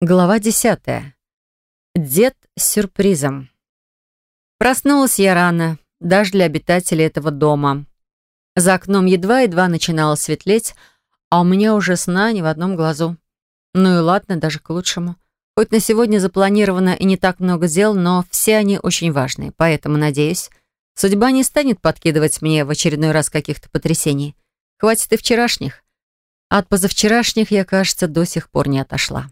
Глава десятая. Дед с сюрпризом. Проснулась я рано, даже для обитателей этого дома. За окном едва-едва начинало светлеть, а у меня уже сна ни в одном глазу. Ну и ладно, даже к лучшему. Хоть на сегодня запланировано и не так много дел, но все они очень важные, поэтому, надеюсь, судьба не станет подкидывать мне в очередной раз каких-то потрясений. Хватит и вчерашних. От позавчерашних я, кажется, до сих пор не отошла.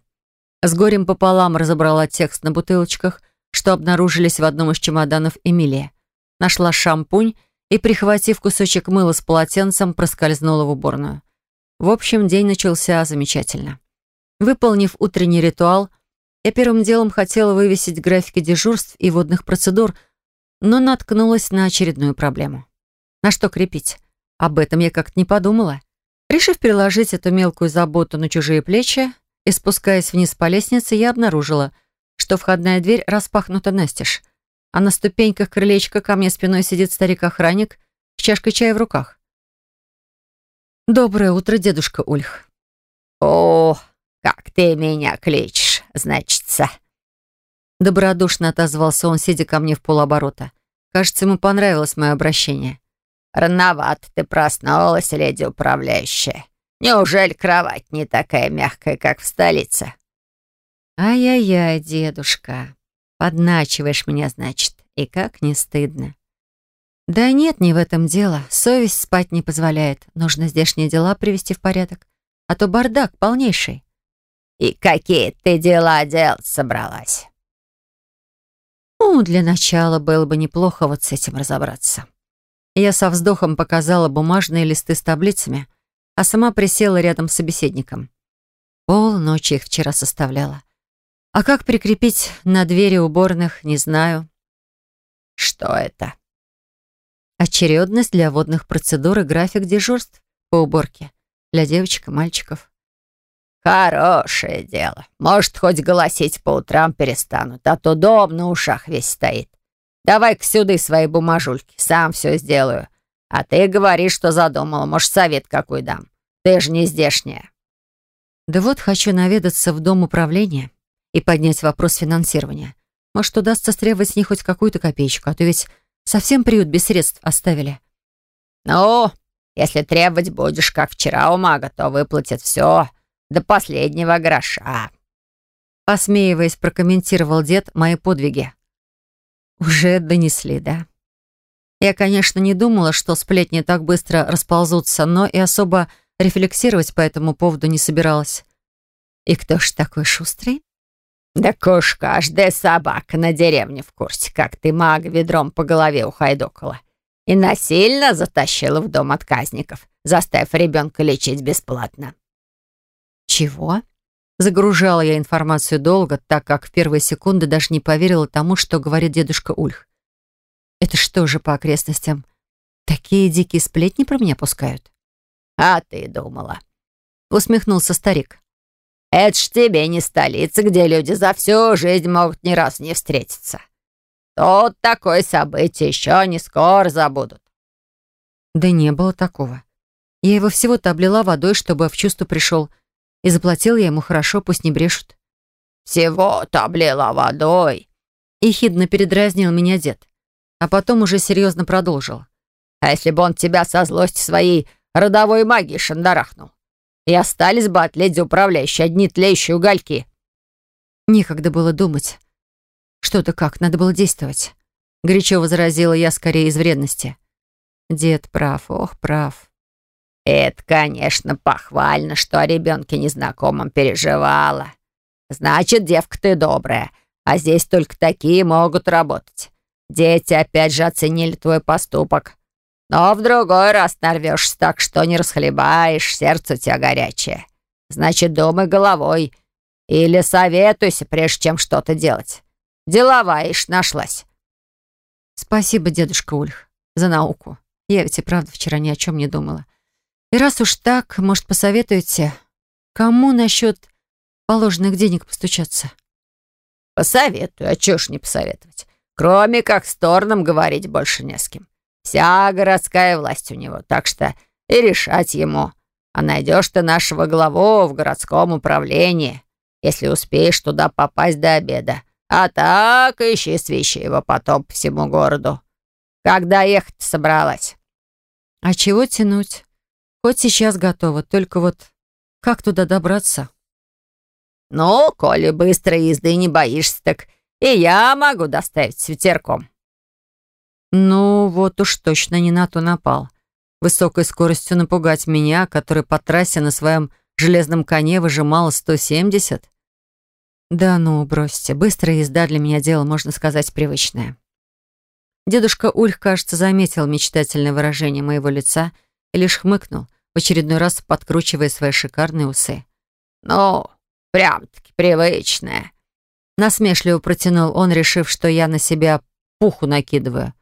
С горем пополам разобрала текст на бутылочках, что обнаружились в одном из чемоданов Эмилия. Нашла шампунь и, прихватив кусочек мыла с полотенцем, проскользнула в уборную. В общем, день начался замечательно. Выполнив утренний ритуал, я первым делом хотела вывесить графики дежурств и водных процедур, но наткнулась на очередную проблему. На что крепить? Об этом я как-то не подумала. Решив переложить эту мелкую заботу на чужие плечи, и спускаясь вниз по лестнице, я обнаружила, что входная дверь распахнута настежь, а на ступеньках крылечка ко мне спиной сидит старик-охранник с чашкой чая в руках. «Доброе утро, дедушка Ульх». «О, как ты меня кличешь, значится». Добродушно отозвался он, сидя ко мне в полоборота. Кажется, ему понравилось мое обращение. «Рановато ты проснулась, леди управляющая. Неужели кровать не такая мягкая, как в столице?» «Ай-яй-яй, дедушка, подначиваешь меня, значит, и как не стыдно». «Да нет, не в этом дело. Совесть спать не позволяет. Нужно здешние дела привести в порядок. А то бардак полнейший». «И какие ты дела делать собралась?» «Ну, для начала было бы неплохо вот с этим разобраться». Я со вздохом показала бумажные листы с таблицами, а сама присела рядом с собеседником. Полночи их вчера составляла. А как прикрепить на двери уборных, не знаю. Что это? Очередность для водных процедур и график дежурств по уборке для девочек и мальчиков. Хорошее дело. Может, хоть голосить по утрам перестанут, а то дом на ушах весь стоит. Давай-ка сюда свои бумажульки, сам все сделаю. А ты говоришь, что задумала. Может, совет какой дам. Ты же не здешняя. Да вот хочу наведаться в дом управления и поднять вопрос финансирования. Может, удастся стребовать с них хоть какую-то копеечку, а то ведь совсем приют без средств оставили. Ну, если требовать будешь, как вчера у мага, то выплатят все до последнего гроша. Посмеиваясь, прокомментировал дед мои подвиги. Уже донесли, да? Я, конечно, не думала, что сплетни так быстро расползутся, но и особо рефлексировать по этому поводу не собиралась. И кто ж такой шустрый? Да уж каждая собака на деревне в курсе, как ты маг ведром по голове ухайдокала и насильно затащила в дом отказников, заставив ребенка лечить бесплатно. Чего? Загружала я информацию долго, так как в первые секунды даже не поверила тому, что говорит дедушка Ульх. Это что же по окрестностям? Такие дикие сплетни про меня пускают? А ты думала? Усмехнулся старик. Это ж тебе не столица, где люди за всю жизнь могут ни раз не встретиться. Тут такое событие еще не скоро забудут. Да не было такого. Я его всего-то облила водой, чтобы в чувство пришел. И заплатил я ему хорошо, пусть не брешут. Всего-то облила водой. И хидно передразнил меня дед а потом уже серьезно продолжил. «А если бы он тебя со злости своей родовой магией шандарахнул? И остались бы от леди управляющей одни тлеющие угольки». Некогда было думать. Что-то как, надо было действовать. Горячо возразила я скорее из вредности. Дед прав, ох, прав. Это, конечно, похвально, что о ребенке незнакомом переживала. Значит, девка ты добрая, а здесь только такие могут работать. Дети опять же оценили твой поступок. Но в другой раз нарвешься так, что не расхлебаешь, сердце у тебя горячее. Значит, думай головой. Или советуйся, прежде чем что-то делать. Деловая ишь нашлась. Спасибо, дедушка Ульх, за науку. Я ведь и правда вчера ни о чем не думала. И раз уж так, может, посоветуете, кому насчет положенных денег постучаться? Посоветую, а чё ж не посоветовать? Кроме как с Торном говорить больше не с кем. Вся городская власть у него, так что и решать ему. А найдешь ты нашего главу в городском управлении, если успеешь туда попасть до обеда. А так ищи свищи его потом по всему городу. Когда ехать собралась?» «А чего тянуть? Хоть сейчас готова, только вот как туда добраться?» «Ну, коли быстрой езды не боишься, так и я могу доставить с ветерком». Ну, вот уж точно не на то напал. Высокой скоростью напугать меня, который по трассе на своем железном коне выжимала 170? Да ну, бросьте, быстрая езда для меня дело, можно сказать, привычное. Дедушка Ульх, кажется, заметил мечтательное выражение моего лица и лишь хмыкнул, в очередной раз подкручивая свои шикарные усы. «Ну, прям-таки привычное», — насмешливо протянул он, решив, что я на себя пуху накидываю.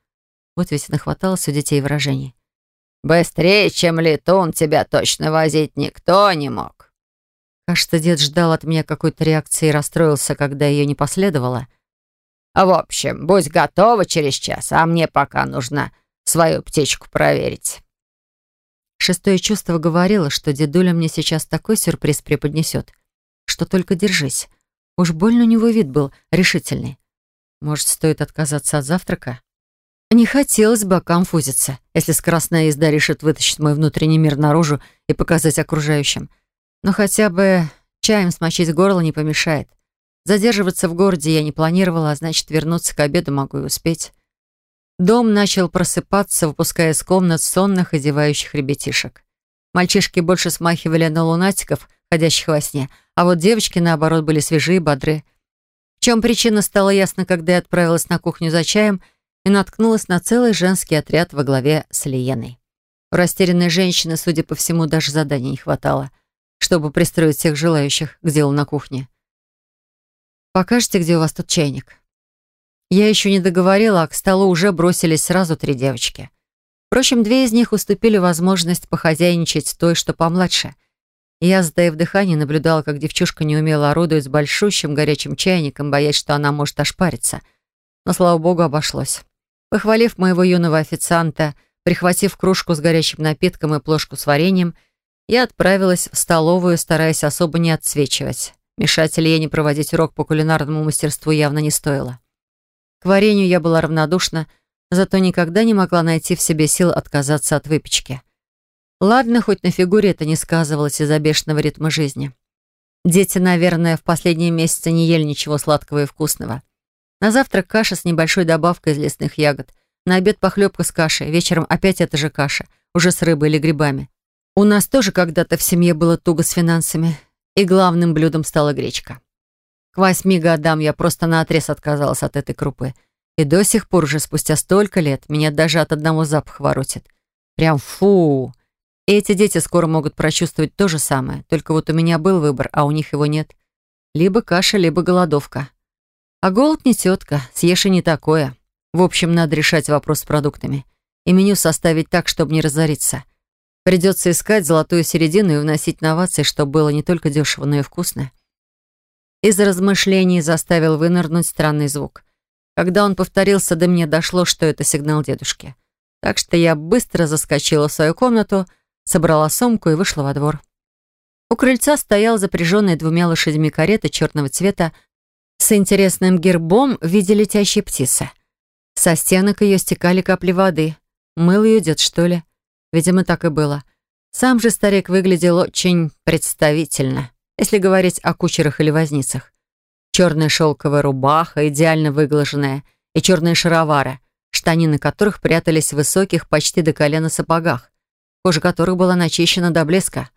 Вот ведь нахваталось у детей выражений. «Быстрее, чем летун, тебя точно возить никто не мог». Кажется, дед ждал от меня какой-то реакции и расстроился, когда ее не последовало. «В общем, будь готова через час, а мне пока нужно свою птичку проверить». Шестое чувство говорило, что дедуля мне сейчас такой сюрприз преподнесет, что только держись. Уж больно у него вид был решительный. Может, стоит отказаться от завтрака? Не хотелось бы конфузиться, если скоростная езда решит вытащить мой внутренний мир наружу и показать окружающим. Но хотя бы чаем смочить горло не помешает. Задерживаться в городе я не планировала, а значит, вернуться к обеду могу и успеть. Дом начал просыпаться, выпуская из комнат сонных и зевающих ребятишек. Мальчишки больше смахивали на лунатиков, ходящих во сне, а вот девочки, наоборот, были свежие и бодры. В чем причина, стало ясно, когда я отправилась на кухню за чаем — и наткнулась на целый женский отряд во главе с Лиеной. У растерянной женщины, судя по всему, даже задания не хватало, чтобы пристроить всех желающих к делу на кухне. «Покажете, где у вас тут чайник?» Я еще не договорила, а к столу уже бросились сразу три девочки. Впрочем, две из них уступили возможность похозяйничать той, что помладше. Я, затаив дыхание, наблюдала, как девчушка неумело орудует с большущим горячим чайником, боясь, что она может ошпариться. Но, слава богу, обошлось. Похвалив моего юного официанта, прихватив кружку с горячим напитком и плошку с вареньем, я отправилась в столовую, стараясь особо не отсвечивать. Мешать Илье проводить урок по кулинарному мастерству явно не стоило. К варенью я была равнодушна, зато никогда не могла найти в себе сил отказаться от выпечки. Ладно, хоть на фигуре это не сказывалось из-за бешеного ритма жизни. Дети, наверное, в последние месяцы не ели ничего сладкого и вкусного. На завтрак каша с небольшой добавкой из лесных ягод. На обед похлебка с кашей. Вечером опять эта же каша, уже с рыбой или грибами. У нас тоже когда-то в семье было туго с финансами. И главным блюдом стала гречка. К восьми годам я просто наотрез отказалась от этой крупы. И до сих пор, уже спустя столько лет, меня даже от одного запаха воротит. Прям фу! И эти дети скоро могут прочувствовать то же самое. Только вот у меня был выбор, а у них его нет. Либо каша, либо голодовка. А голод не тетка, съешь и не такое. В общем, надо решать вопрос с продуктами. И меню составить так, чтобы не разориться. Придется искать золотую середину и вносить новации, чтобы было не только дешево, но и вкусно. Из размышлений заставил вынырнуть странный звук. Когда он повторился, до меня дошло, что это сигнал дедушки. Так что я быстро заскочила в свою комнату, собрала сумку и вышла во двор. У крыльца стоял запряженный двумя лошадьми карета черного цвета с интересным гербом в виде летящей птицы. Со стенок ее стекали капли воды. Мыл ее дед, что ли? Видимо, так и было. Сам же старик выглядел очень представительно, если говорить о кучерах или возницах. Черная шелковая рубаха, идеально выглаженная, и черные шаровары, штанины которых прятались в высоких, почти до колена сапогах, кожа которых была начищена до блеска.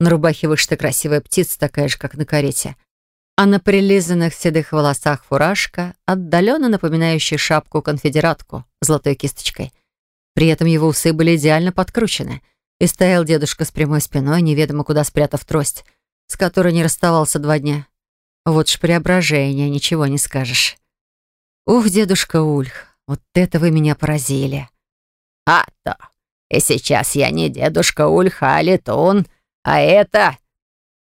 На рубахе вышита красивая птица, такая же, как на карете — а на прилизанных седых волосах фуражка, отдаленно напоминающая шапку-конфедератку золотой кисточкой. При этом его усы были идеально подкручены, и стоял дедушка с прямой спиной, неведомо куда спрятав трость, с которой не расставался два дня. Вот ж преображение, ничего не скажешь. Ух, дедушка Ульх, вот это вы меня поразили. А то, и сейчас я не дедушка Ульх, а летун, а это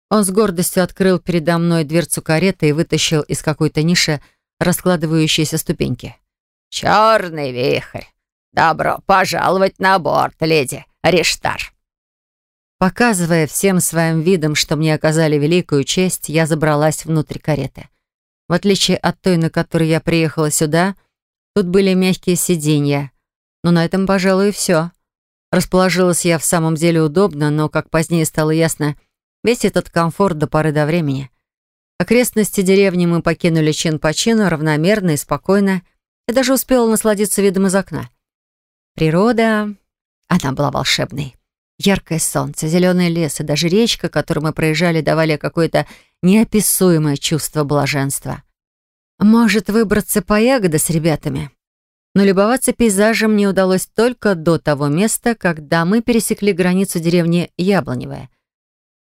он с гордостью открыл передо мной дверцу кареты и вытащил из какой-то ниши раскладывающиеся ступеньки. «Черный вихрь! Добро пожаловать на борт, леди Риштар!» Показывая всем своим видом, что мне оказали великую честь, я забралась внутрь кареты. В отличие от той, на которой я приехала сюда, тут были мягкие сиденья. Но на этом, пожалуй, и все. Расположилась я в самом деле удобно, но, как позднее стало ясно, весь этот комфорт до поры до времени. Окрестности деревни мы покинули чин по чину, равномерно и спокойно. Я даже успела насладиться видом из окна. Природа, она была волшебной. Яркое солнце, зеленый лес и даже речка, которую мы проезжали, давали какое-то неописуемое чувство блаженства. Может, выбраться по ягоды с ребятами? Но любоваться пейзажем мне удалось только до того места, когда мы пересекли границу деревни Яблоневая.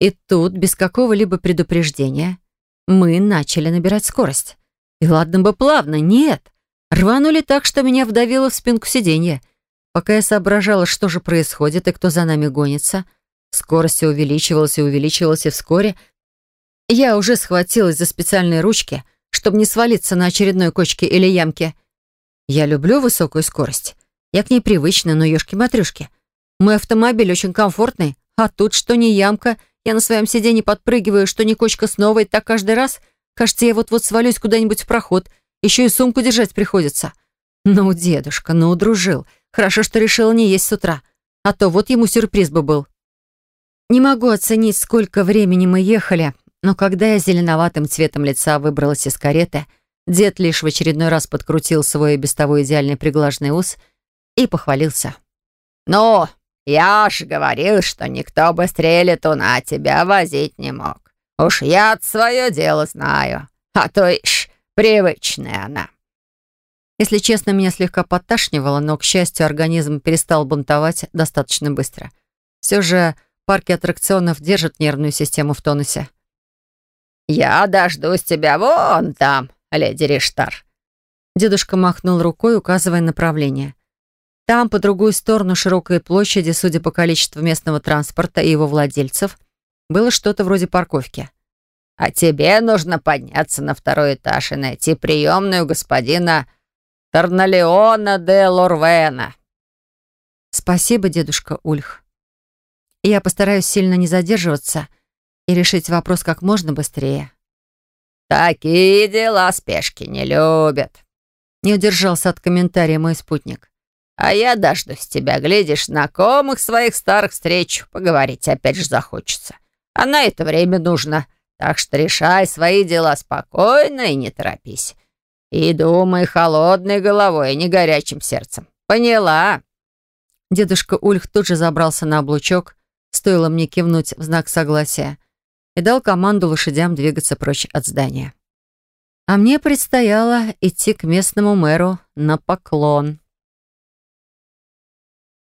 И тут, без какого-либо предупреждения, мы начали набирать скорость. И ладно бы плавно, нет. Рванули так, что меня вдавило в спинку сиденья. Пока я соображала, что же происходит и кто за нами гонится, скорость увеличивалась и увеличивалась, и вскоре я уже схватилась за специальные ручки, чтобы не свалиться на очередной кочке или ямке. Я люблю высокую скорость. Я к ней привычна, но ёшки-матрюшки. Мой автомобиль очень комфортный, а тут что не ямка, я на своем сиденье подпрыгиваю, что не кочка снова, и так каждый раз. Кажется, я вот-вот свалюсь куда-нибудь в проход. Еще и сумку держать приходится. Ну, дедушка, ну, удружил. Хорошо, что решила не есть с утра. А то вот ему сюрприз бы был. Не могу оценить, сколько времени мы ехали, но когда я зеленоватым цветом лица выбралась из кареты, дед лишь в очередной раз подкрутил свой без того идеальный приглаженный ус и похвалился. «Ну, я ж говорил, что никто быстрее летуна тебя возить не мог. Уж я свое дело знаю, а то ишь привычная она». Если честно, меня слегка подташнивало, но, к счастью, организм перестал бунтовать достаточно быстро. Все же парки аттракционов держат нервную систему в тонусе. «Я дождусь тебя вон там, леди Риштар». Дедушка махнул рукой, указывая направление. Там, по другую сторону широкой площади, судя по количеству местного транспорта и его владельцев, было что-то вроде парковки. «А тебе нужно подняться на второй этаж и найти приемную господина Торналеона де Лорвена». «Спасибо, дедушка Ульх. Я постараюсь сильно не задерживаться и решить вопрос как можно быстрее». «Такие дела спешки не любят», — не удержался от комментария мой спутник. «А я дождусь тебя, глядишь, знакомых своих старых встреч, поговорить опять же захочется. А на это время нужно, так что решай свои дела спокойно и не торопись. И думай холодной головой, а не горячим сердцем. Поняла?» Дедушка Ульх тут же забрался на облучок, стоило мне кивнуть в знак согласия, и дал команду лошадям двигаться прочь от здания. А мне предстояло идти к местному мэру на поклон.